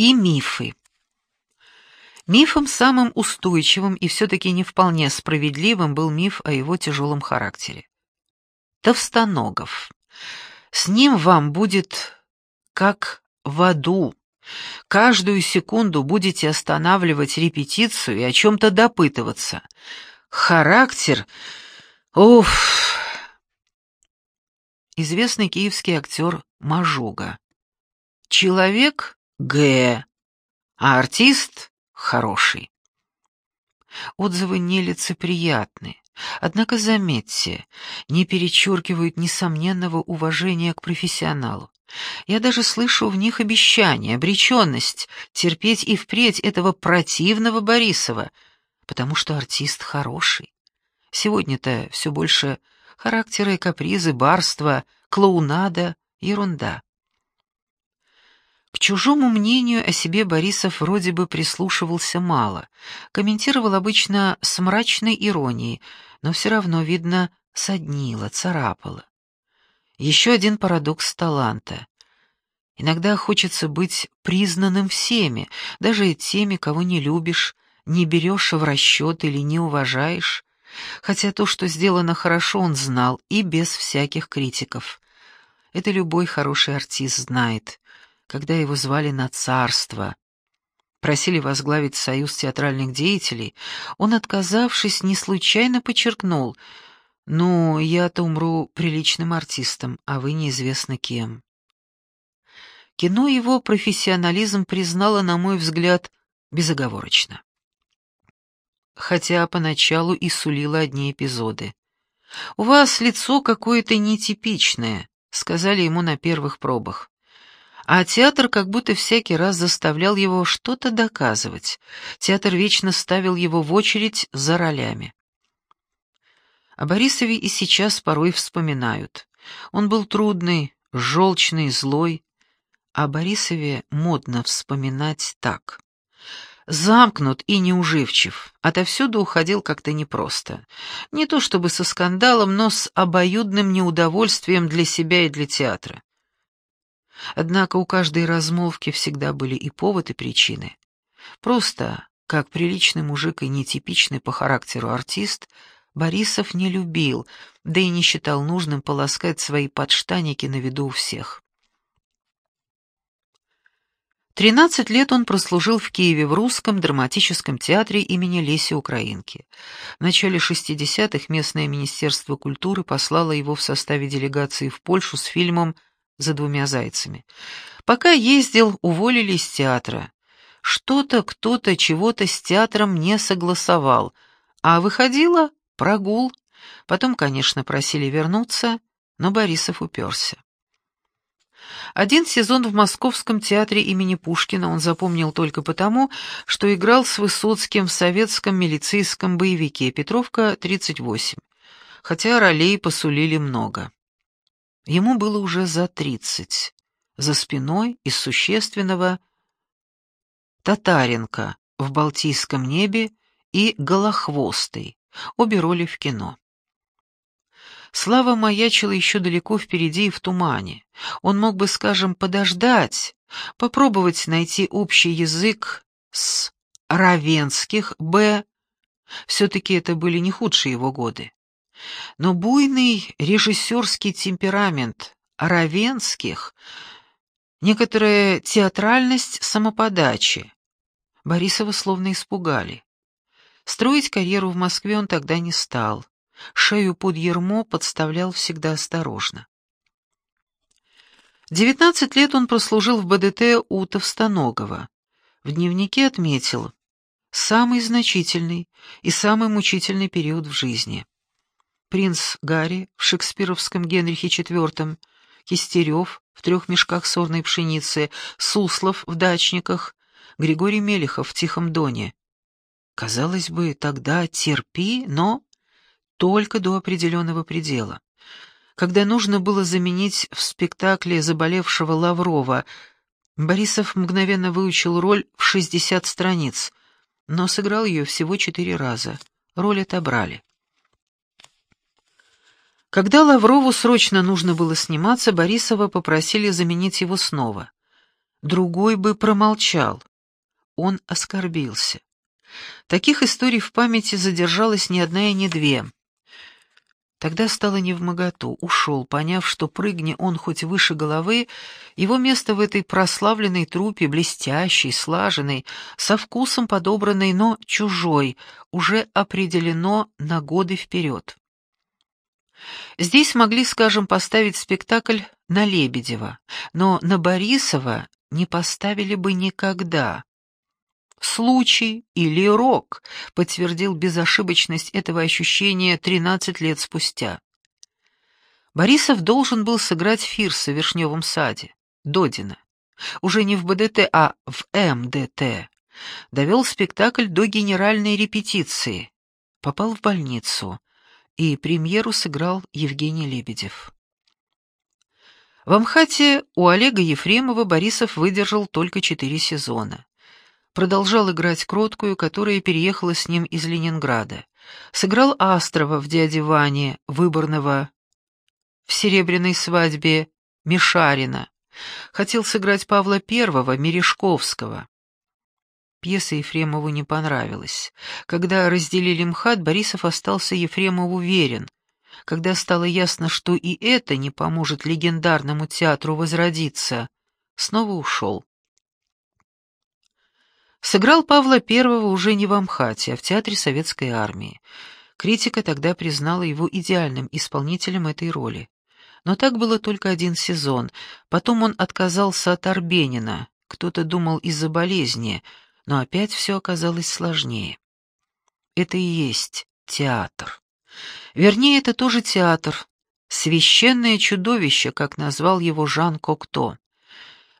и мифы. Мифом самым устойчивым и все-таки не вполне справедливым был миф о его тяжелом характере. Товстоногов. С ним вам будет как в аду. Каждую секунду будете останавливать репетицию и о чем-то допытываться. Характер... Уф... Известный киевский актер Мажуга. Человек — Г, а артист — хороший. Отзывы нелицеприятны, однако, заметьте, не перечеркивают несомненного уважения к профессионалу. Я даже слышу в них обещание, обреченность терпеть и впредь этого противного Борисова, потому что артист хороший. Сегодня-то все больше характеры, капризы, барство, клоунада, ерунда. К чужому мнению о себе Борисов вроде бы прислушивался мало, комментировал обычно с мрачной иронией, но все равно, видно, соднило, царапало. Еще один парадокс таланта. Иногда хочется быть признанным всеми, даже теми, кого не любишь, не берешь в расчет или не уважаешь, хотя то, что сделано хорошо, он знал и без всяких критиков. Это любой хороший артист знает, когда его звали на царство. Просили возглавить союз театральных деятелей, он, отказавшись, не случайно подчеркнул — «Ну, я-то умру приличным артистом, а вы неизвестно кем». Кино его профессионализм признало, на мой взгляд, безоговорочно. Хотя поначалу и сулило одни эпизоды. «У вас лицо какое-то нетипичное», — сказали ему на первых пробах. А театр как будто всякий раз заставлял его что-то доказывать. Театр вечно ставил его в очередь за ролями. О Борисове и сейчас порой вспоминают. Он был трудный, желчный, злой. О Борисове модно вспоминать так. Замкнут и неуживчив, отовсюду уходил как-то непросто. Не то чтобы со скандалом, но с обоюдным неудовольствием для себя и для театра. Однако у каждой размолвки всегда были и повод, и причины. Просто, как приличный мужик и нетипичный по характеру артист, Борисов не любил, да и не считал нужным полоскать свои подштаники на виду у всех. Тринадцать лет он прослужил в Киеве в Русском драматическом театре имени Леси Украинки. В начале 60-х местное министерство культуры послало его в составе делегации в Польшу с фильмом «За двумя зайцами». Пока ездил, уволили из театра. Что-то, кто-то, чего-то с театром не согласовал, а выходило Прогул. Потом, конечно, просили вернуться, но Борисов уперся. Один сезон в Московском театре имени Пушкина он запомнил только потому, что играл с Высоцким в советском милицейском боевике «Петровка-38», хотя ролей посулили много. Ему было уже за тридцать. За спиной из существенного Татаренко в «Балтийском небе» и «Голохвостый», Обе роли в кино. Слава маячила еще далеко впереди и в тумане. Он мог бы, скажем, подождать, попробовать найти общий язык с Равенских, Б. Все-таки это были не худшие его годы. Но буйный режиссерский темперамент Равенских, некоторая театральность самоподачи Борисова словно испугали. Строить карьеру в Москве он тогда не стал. Шею под ермо подставлял всегда осторожно. Девятнадцать лет он прослужил в БДТ у Товстоногова. В дневнике отметил «самый значительный и самый мучительный период в жизни». Принц Гарри в шекспировском Генрихе IV, Кистерев в трех мешках сорной пшеницы, Суслов в дачниках, Григорий Мелехов в Тихом Доне. Казалось бы, тогда терпи, но только до определенного предела. Когда нужно было заменить в спектакле заболевшего Лаврова, Борисов мгновенно выучил роль в 60 страниц, но сыграл ее всего четыре раза. Роль отобрали. Когда Лаврову срочно нужно было сниматься, Борисова попросили заменить его снова. другой бы промолчал. Он оскорбился. Таких историй в памяти задержалось ни одна и не две. Тогда стало невмоготу, ушел, поняв, что прыгни он хоть выше головы, его место в этой прославленной трупе, блестящей, слаженной, со вкусом подобранной, но чужой, уже определено на годы вперед. Здесь могли, скажем, поставить спектакль на Лебедева, но на Борисова не поставили бы никогда. «Случай» или «рок» подтвердил безошибочность этого ощущения 13 лет спустя. Борисов должен был сыграть Фирса в «Вишневом саде», Додина. Уже не в БДТ, а в МДТ. Довел спектакль до генеральной репетиции. Попал в больницу. И премьеру сыграл Евгений Лебедев. В Амхате у Олега Ефремова Борисов выдержал только четыре сезона продолжал играть кроткую, которая переехала с ним из Ленинграда. Сыграл Астрова в «Дяде Ване», Выборного, в «Серебряной свадьбе» Мишарина. Хотел сыграть Павла Первого, Мережковского. Пьеса Ефремову не понравилась. Когда разделили МХАТ, Борисов остался Ефремову верен. Когда стало ясно, что и это не поможет легендарному театру возродиться, снова ушел. Сыграл Павла Первого уже не в Амхате, а в Театре Советской Армии. Критика тогда признала его идеальным исполнителем этой роли. Но так было только один сезон. Потом он отказался от Арбенина. Кто-то думал из-за болезни, но опять все оказалось сложнее. Это и есть театр. Вернее, это тоже театр. Священное чудовище, как назвал его Жан Кокто.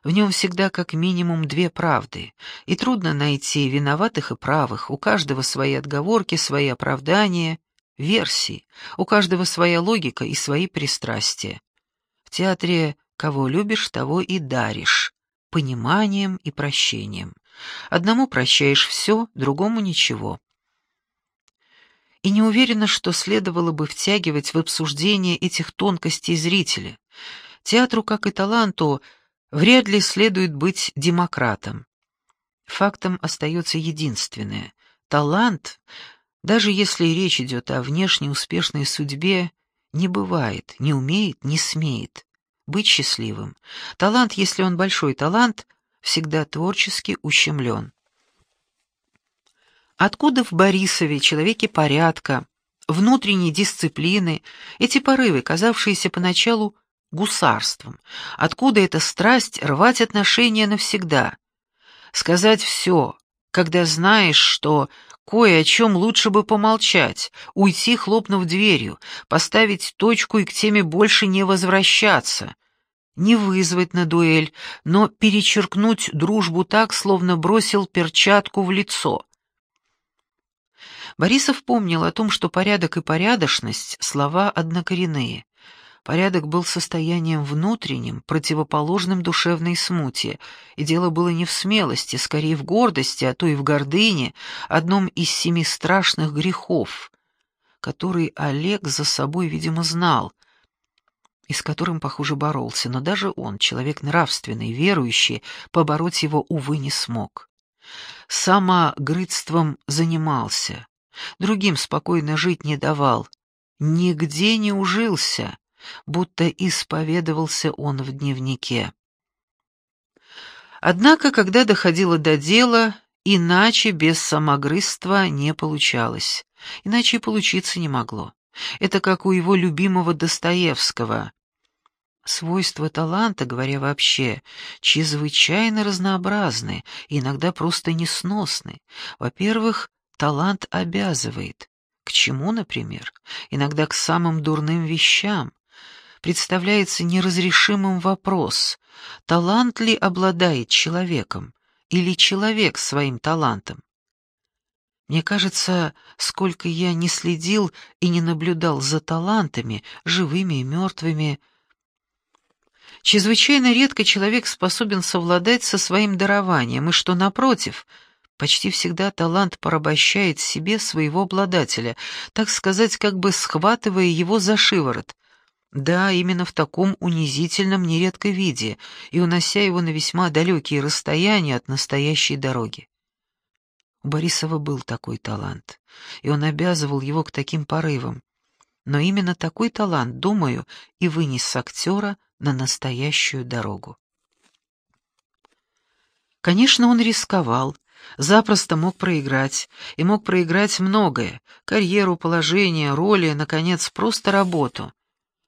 В нем всегда как минимум две правды, и трудно найти виноватых и правых, у каждого свои отговорки, свои оправдания, версии, у каждого своя логика и свои пристрастия. В театре кого любишь, того и даришь, пониманием и прощением. Одному прощаешь все, другому ничего. И не уверена, что следовало бы втягивать в обсуждение этих тонкостей зрителя. Театру, как и таланту, Вряд ли следует быть демократом. Фактом остается единственное. Талант, даже если речь идет о внешне успешной судьбе, не бывает, не умеет, не смеет быть счастливым. Талант, если он большой талант, всегда творчески ущемлен. Откуда в Борисове, человеке порядка, внутренней дисциплины, эти порывы, казавшиеся поначалу гусарством. Откуда эта страсть рвать отношения навсегда? Сказать все, когда знаешь, что кое о чем лучше бы помолчать, уйти, хлопнув дверью, поставить точку и к теме больше не возвращаться. Не вызвать на дуэль, но перечеркнуть дружбу так, словно бросил перчатку в лицо. Борисов помнил о том, что порядок и порядочность — слова однокоренные. Порядок был состоянием внутренним, противоположным душевной смуте, и дело было не в смелости, скорее в гордости, а то и в гордыне, одном из семи страшных грехов, который Олег за собой, видимо, знал, и с которым, похоже, боролся, но даже он, человек нравственный, верующий, побороть его, увы, не смог. Самогрыдством занимался, другим спокойно жить не давал, нигде не ужился, будто исповедовался он в дневнике. Однако, когда доходило до дела, иначе без самогрызства не получалось, иначе и получиться не могло. Это как у его любимого Достоевского. Свойства таланта, говоря вообще, чрезвычайно разнообразны, иногда просто несносны. Во-первых, талант обязывает. К чему, например? Иногда к самым дурным вещам представляется неразрешимым вопрос, талант ли обладает человеком или человек своим талантом. Мне кажется, сколько я не следил и не наблюдал за талантами, живыми и мертвыми, чрезвычайно редко человек способен совладать со своим дарованием, и что, напротив, почти всегда талант порабощает себе своего обладателя, так сказать, как бы схватывая его за шиворот, Да, именно в таком унизительном, нередко виде, и унося его на весьма далекие расстояния от настоящей дороги. У Борисова был такой талант, и он обязывал его к таким порывам. Но именно такой талант, думаю, и вынес актера на настоящую дорогу. Конечно, он рисковал, запросто мог проиграть, и мог проиграть многое — карьеру, положение, роли, наконец, просто работу.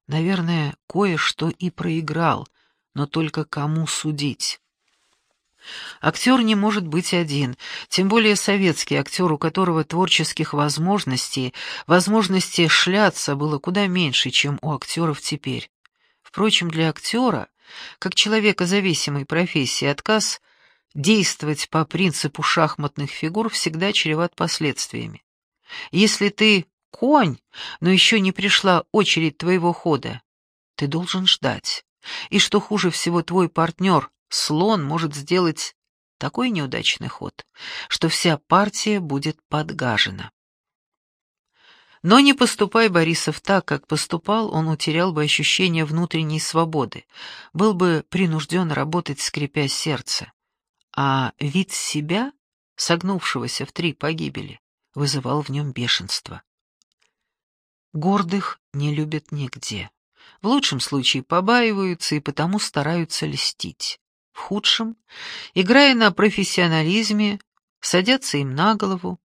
Наверное, кое-что и проиграл, но только кому судить? Актер не может быть один, тем более советский актер, у которого творческих возможностей, возможности шляться было куда меньше, чем у актеров теперь. Впрочем, для актера, как человека зависимой профессии, отказ действовать по принципу шахматных фигур всегда чреват последствиями. Если ты конь, но еще не пришла очередь твоего хода. Ты должен ждать. И что хуже всего, твой партнер, слон, может сделать такой неудачный ход, что вся партия будет подгажена. Но не поступай Борисов так, как поступал, он утерял бы ощущение внутренней свободы, был бы принужден работать, скрипя сердце. А вид себя, согнувшегося в три погибели, вызывал в нем бешенство. Гордых не любят нигде. В лучшем случае побаиваются и потому стараются льстить. В худшем, играя на профессионализме, садятся им на голову.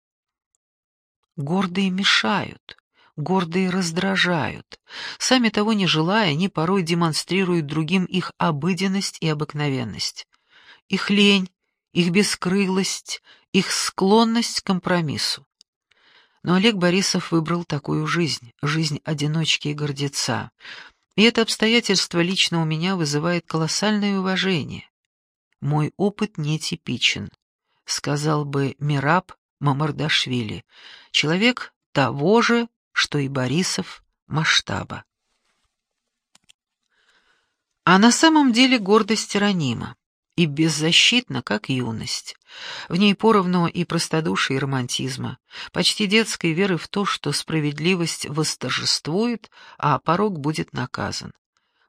Гордые мешают, гордые раздражают. Сами того не желая, они порой демонстрируют другим их обыденность и обыкновенность. Их лень, их бескрылость, их склонность к компромиссу. Но Олег Борисов выбрал такую жизнь, жизнь одиночки и гордеца. И это обстоятельство лично у меня вызывает колоссальное уважение. Мой опыт нетипичен, сказал бы Мираб Мамардашвили, человек того же, что и Борисов, масштаба. А на самом деле гордость ранима и беззащитна, как юность. В ней поровну и простодушия, и романтизма, почти детской веры в то, что справедливость восторжествует, а порог будет наказан.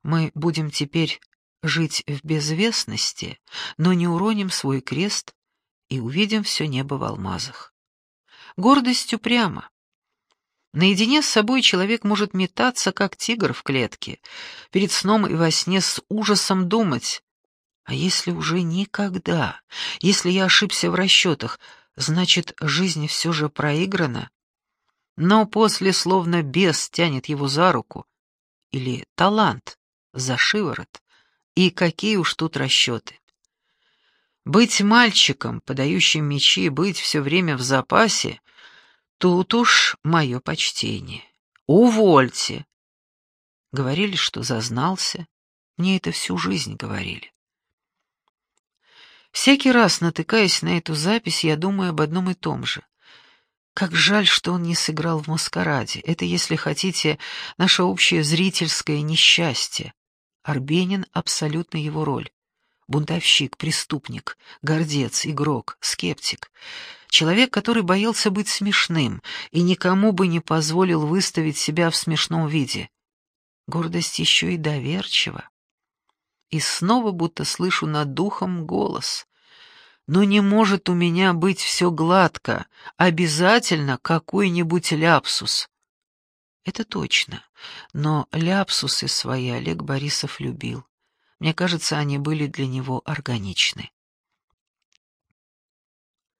Мы будем теперь жить в безвестности, но не уроним свой крест и увидим все небо в алмазах. Гордостью прямо. Наедине с собой человек может метаться, как тигр в клетке, перед сном и во сне с ужасом думать, а если уже никогда, если я ошибся в расчетах, значит, жизнь все же проиграна? Но после словно бес тянет его за руку. Или талант за шиворот. И какие уж тут расчеты. Быть мальчиком, подающим мечи, быть все время в запасе, тут уж мое почтение. Увольте. Говорили, что зазнался. Мне это всю жизнь говорили. Всякий раз, натыкаясь на эту запись, я думаю об одном и том же. Как жаль, что он не сыграл в «Маскараде». Это, если хотите, наше общее зрительское несчастье. Арбенин — абсолютно его роль. Бунтовщик, преступник, гордец, игрок, скептик. Человек, который боялся быть смешным и никому бы не позволил выставить себя в смешном виде. Гордость еще и доверчива и снова будто слышу над духом голос. Но не может у меня быть все гладко, обязательно какой-нибудь ляпсус. Это точно, но ляпсусы свои Олег Борисов любил. Мне кажется, они были для него органичны.